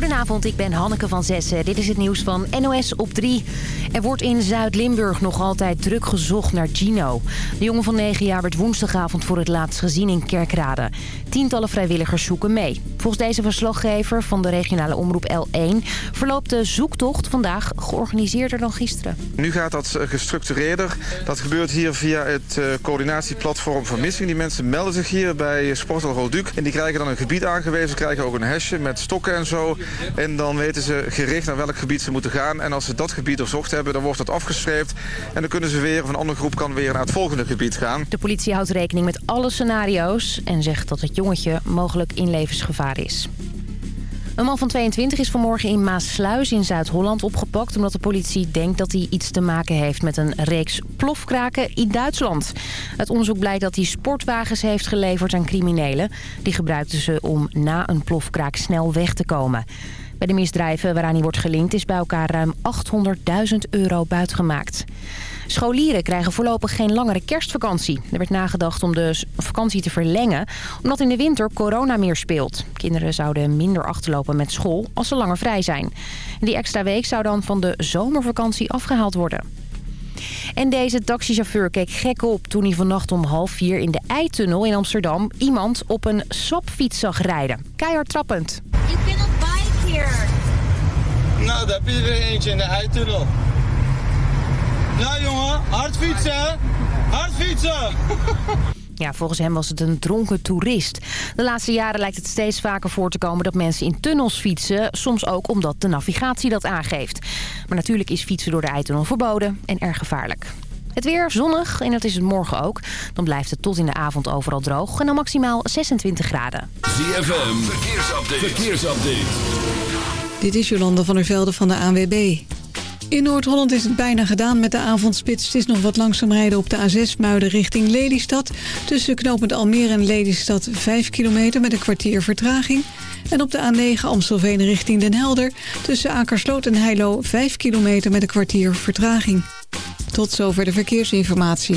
Goedenavond, ik ben Hanneke van Zessen. Dit is het nieuws van NOS op 3. Er wordt in Zuid-Limburg nog altijd druk gezocht naar Gino. De jongen van 9 jaar werd woensdagavond voor het laatst gezien in Kerkrade. Tientallen vrijwilligers zoeken mee. Volgens deze verslaggever van de regionale omroep L1... verloopt de zoektocht vandaag georganiseerder dan gisteren. Nu gaat dat eh, gestructureerder. Dat gebeurt hier via het uh, coördinatieplatform vermissing. Die mensen melden zich hier bij Sportal Roduc. En die krijgen dan een gebied aangewezen. krijgen ook een hesje met stokken en zo. En dan weten ze gericht naar welk gebied ze moeten gaan. En als ze dat gebied doorzocht hebben, dan wordt dat afgeschreven. En dan kunnen ze weer, of een andere groep kan weer naar het volgende gebied gaan. De politie houdt rekening met alle scenario's... en zegt dat het jongetje mogelijk in levensgevaar is. Een man van 22 is vanmorgen in Maasluis in Zuid-Holland opgepakt... omdat de politie denkt dat hij iets te maken heeft met een reeks plofkraken in Duitsland. Het onderzoek blijkt dat hij sportwagens heeft geleverd aan criminelen. Die gebruikten ze om na een plofkraak snel weg te komen. Bij de misdrijven waaraan hij wordt gelinkt is bij elkaar ruim 800.000 euro buitgemaakt. Scholieren krijgen voorlopig geen langere kerstvakantie. Er werd nagedacht om de vakantie te verlengen... omdat in de winter corona meer speelt. Kinderen zouden minder achterlopen met school als ze langer vrij zijn. Die extra week zou dan van de zomervakantie afgehaald worden. En deze taxichauffeur keek gek op toen hij vannacht om half vier in de Eitunnel in Amsterdam... iemand op een swapfiets zag rijden. Keihard trappend. You cannot bike here. Nou, daar heb je er eentje in de Eitunnel. Ja jongen, hard fietsen! Hard fietsen! Ja, volgens hem was het een dronken toerist. De laatste jaren lijkt het steeds vaker voor te komen dat mensen in tunnels fietsen. Soms ook omdat de navigatie dat aangeeft. Maar natuurlijk is fietsen door de Eitunnel verboden en erg gevaarlijk. Het weer zonnig en dat is het morgen ook. Dan blijft het tot in de avond overal droog en dan maximaal 26 graden. ZFM, verkeersupdate. verkeersupdate. Dit is Jolanda van der Velde van de ANWB. In Noord-Holland is het bijna gedaan met de avondspits. Het is nog wat langzaam rijden op de A6 Muiden richting Lelystad. Tussen knooppunt Almere en Lelystad 5 kilometer met een kwartier vertraging. En op de A9 Amstelveen richting Den Helder. Tussen Akersloot en Heilo 5 kilometer met een kwartier vertraging. Tot zover de verkeersinformatie.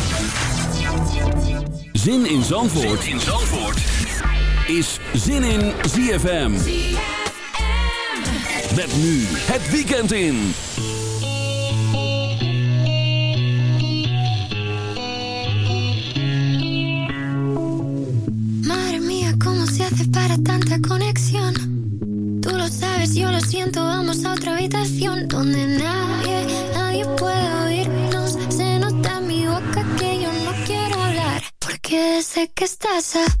Zin in Zandvoort, zin in Zandvoort. is Zin in ZFM. Met nu het weekend in. Madre mía, ¿cómo se hace para tanta conexión? Tú lo sabes, yo lo siento, vamos a otra habitación donde nadie, sé que estás aquí,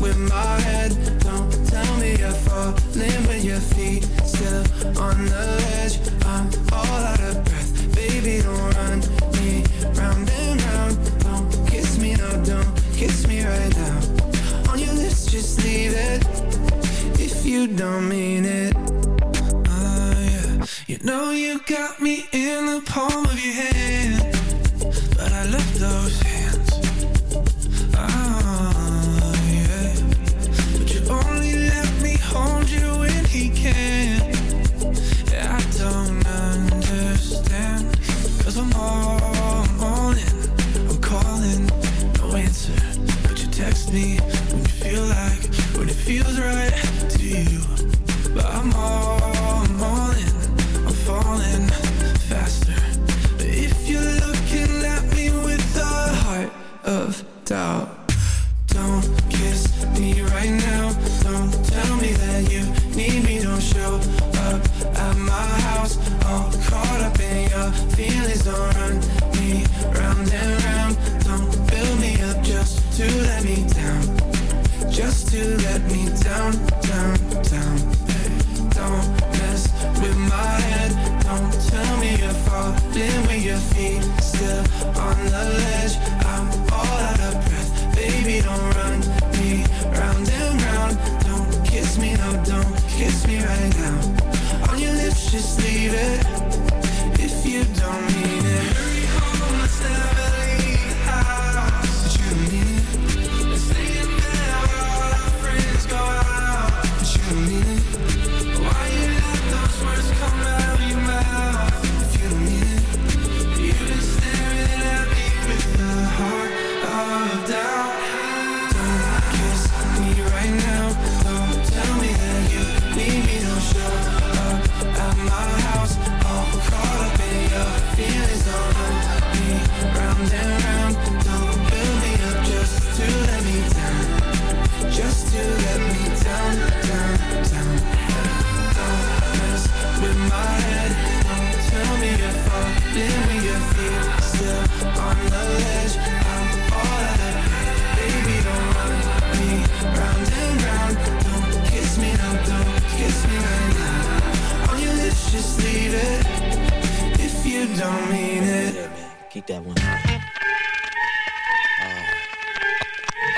with my head. Don't tell me I fall with your feet still on the ledge. I'm all out of breath. Baby, don't run me round and round. Don't kiss me now, don't kiss me right now. On your lips, just leave it if you don't mean it. Ah, yeah. You know you got me in the palm of your hand,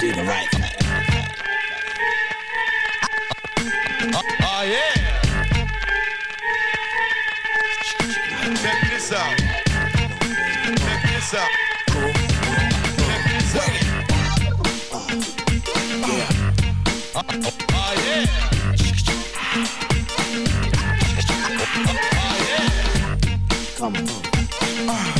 do the right thing. Oh, oh yeah. Check this out. Check this out. Check this out. Oh yeah. Oh yeah. Come on. Oh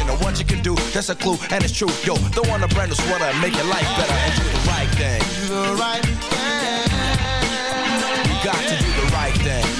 And what you can do, that's a clue, and it's true. Yo, throw on a brand new sweater and make your life better and do the right thing. Do the right thing. You got to do the right thing.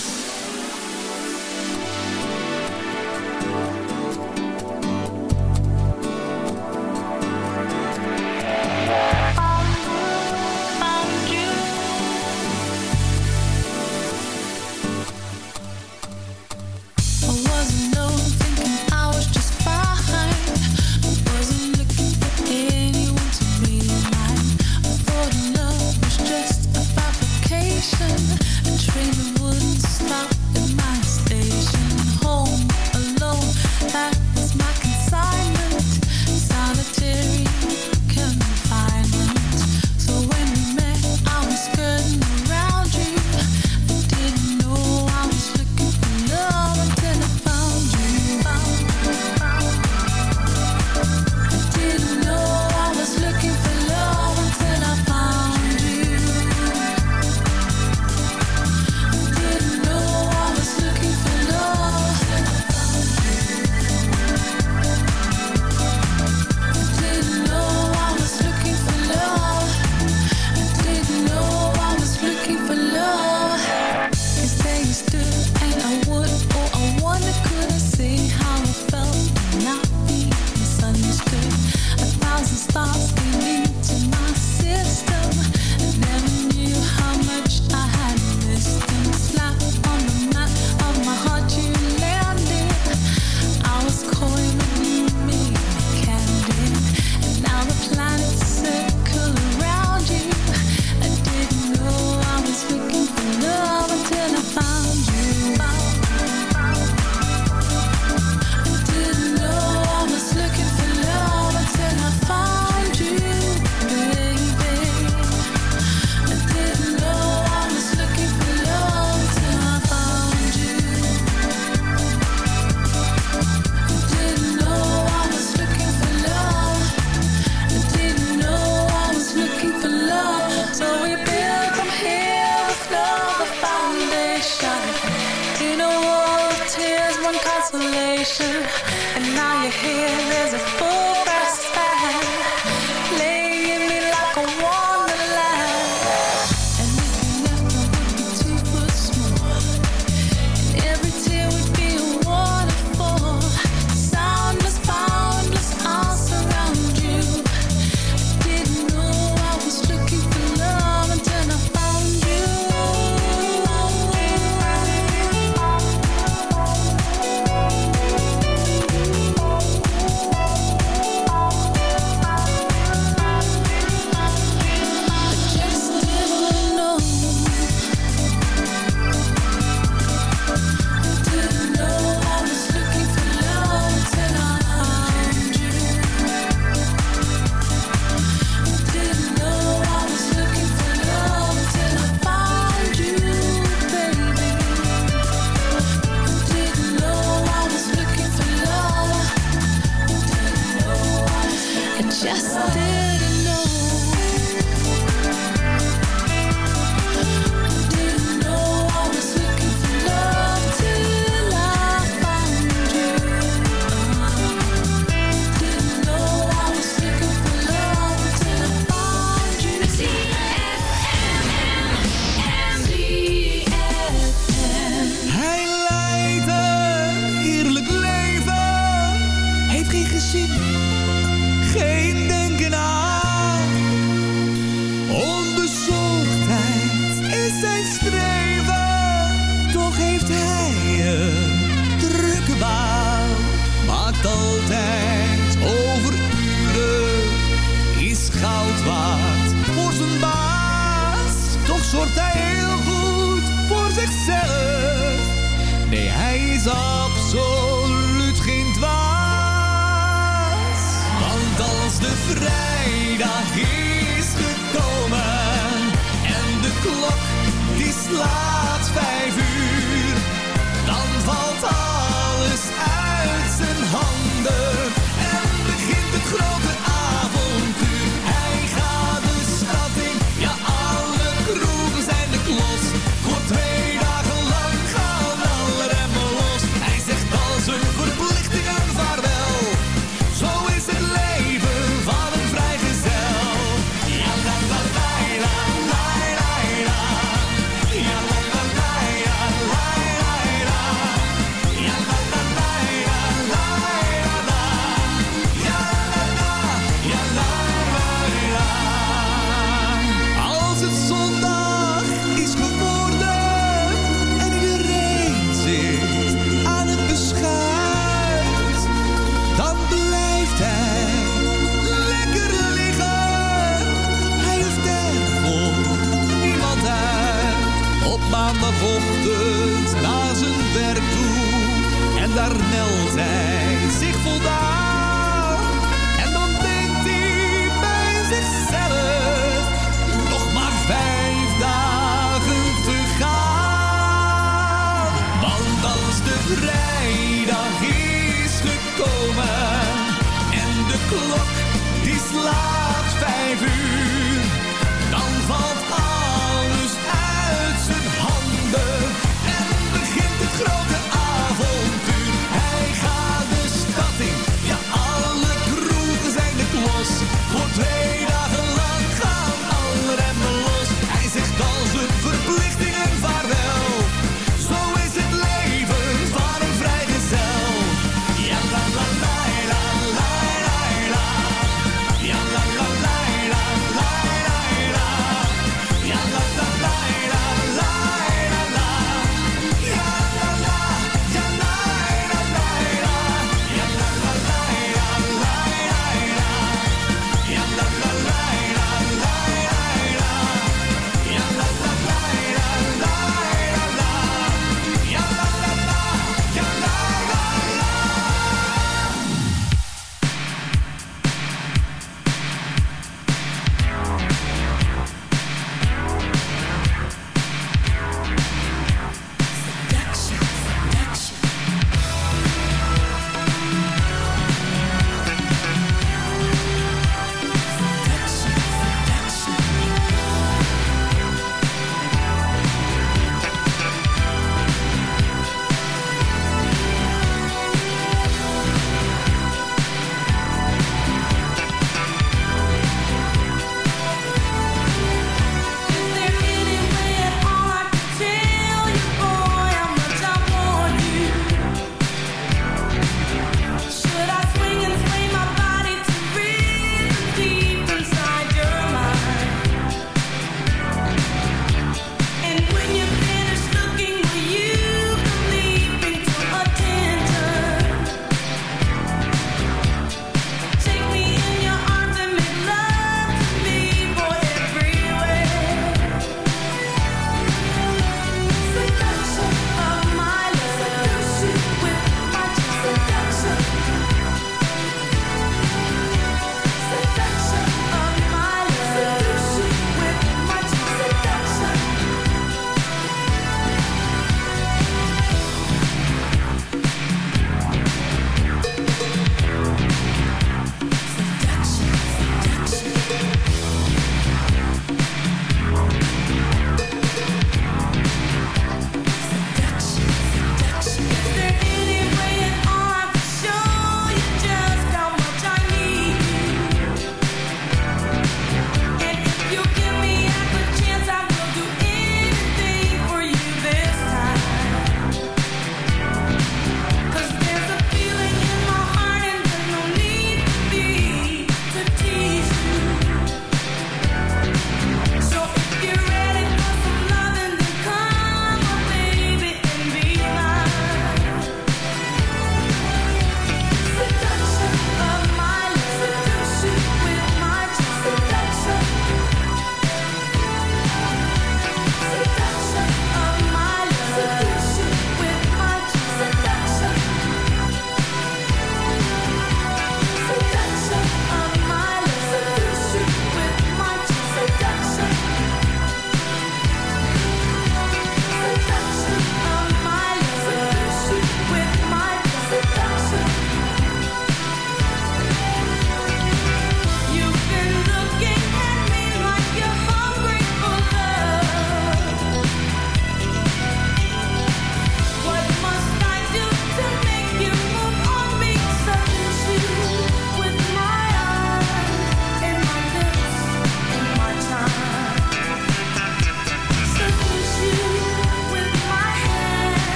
maandagochtend naar zijn werk toe. En daar meldt hij zich voldaan.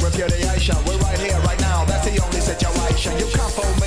repudiation. We're right here, right now. That's the only situation. You can't fool me.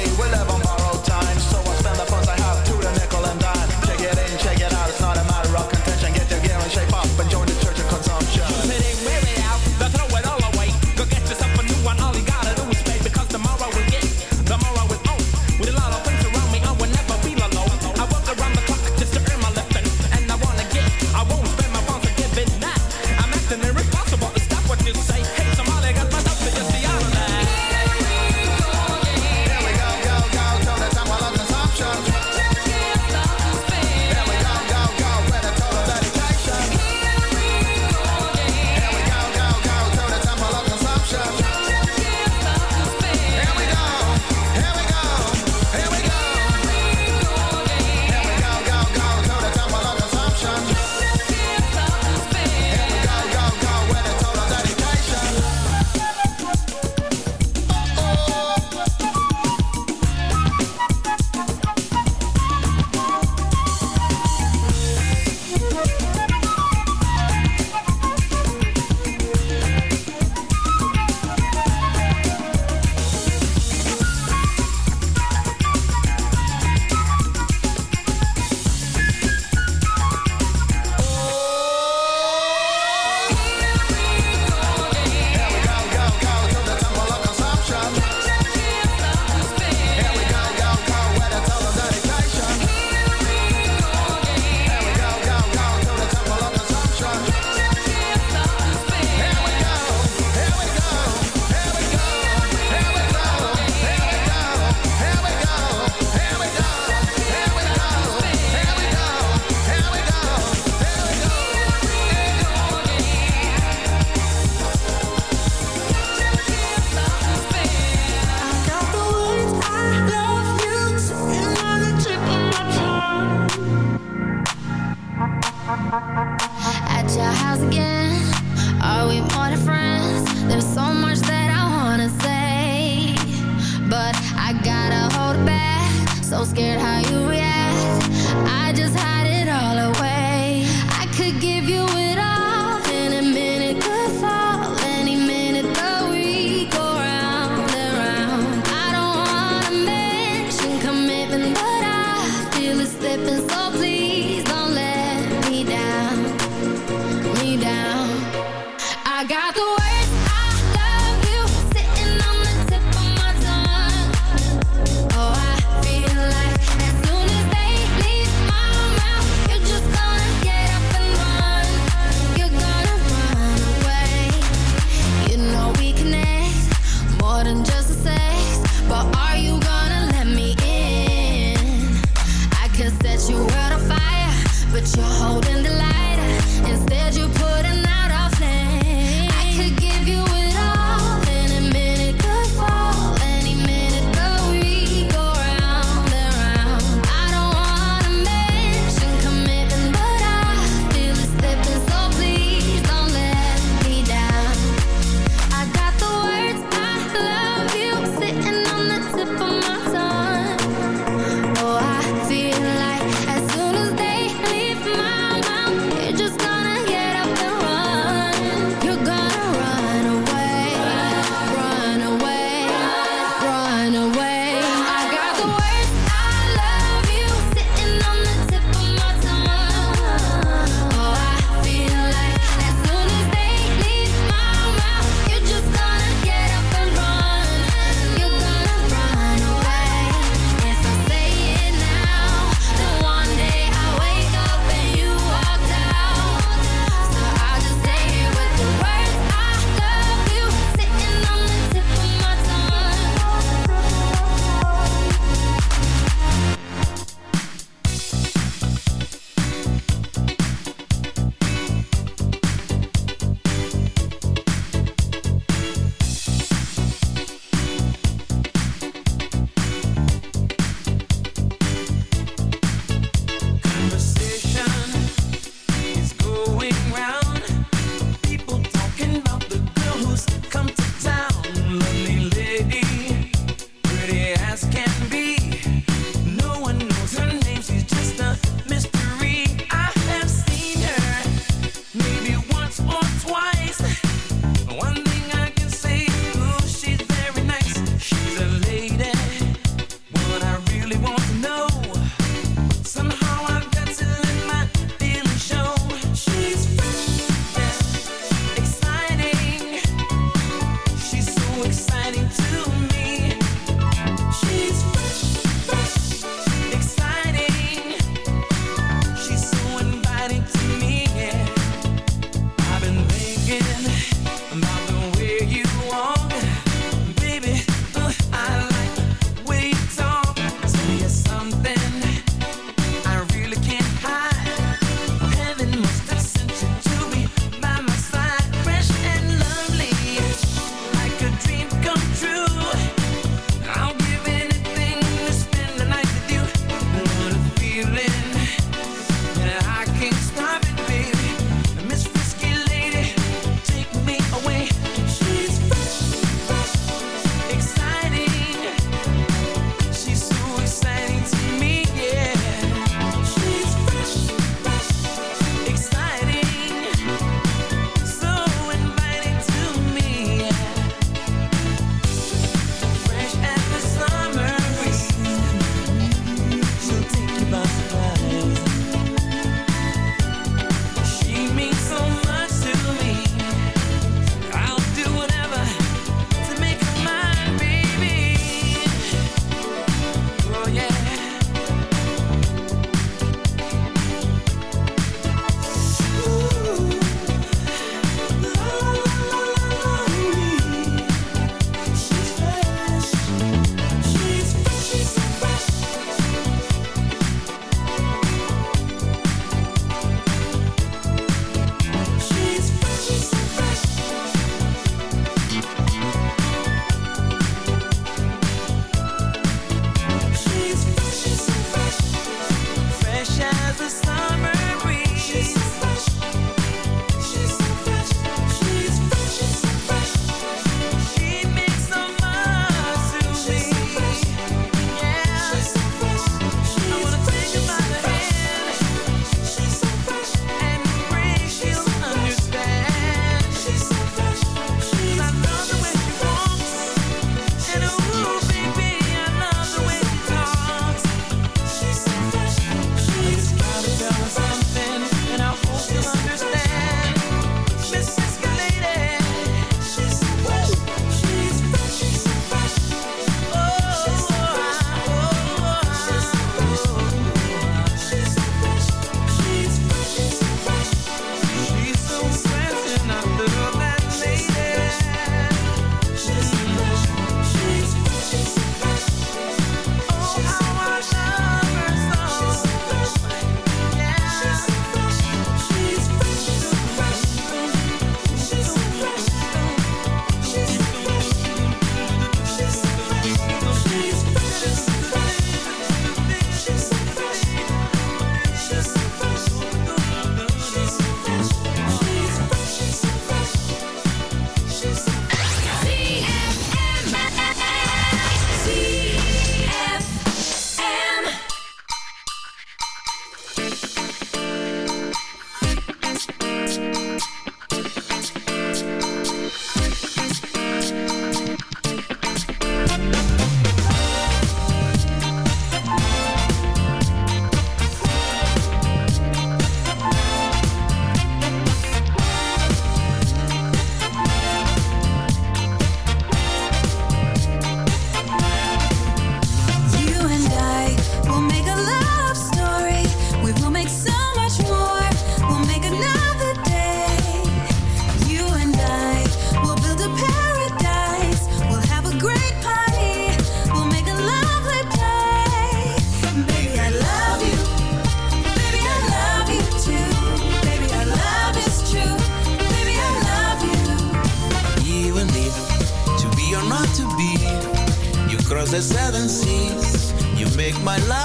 my life.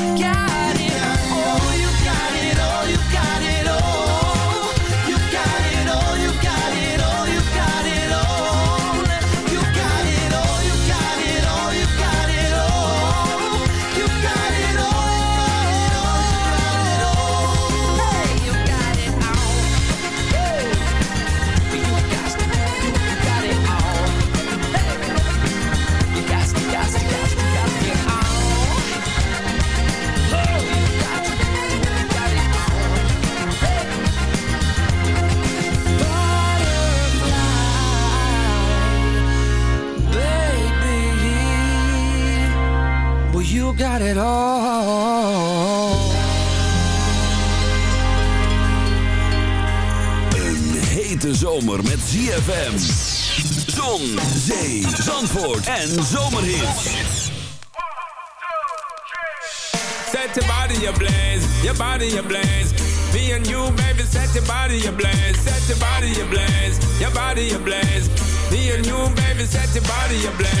got it all. Een hete zomer met ZFM. Zon, zee, zandvoort en zomerhits. Set your body ablaze, your body ablaze. Me and you, baby, set your body ablaze, set your body ablaze, your body ablaze. Me and you, baby, set your body ablaze.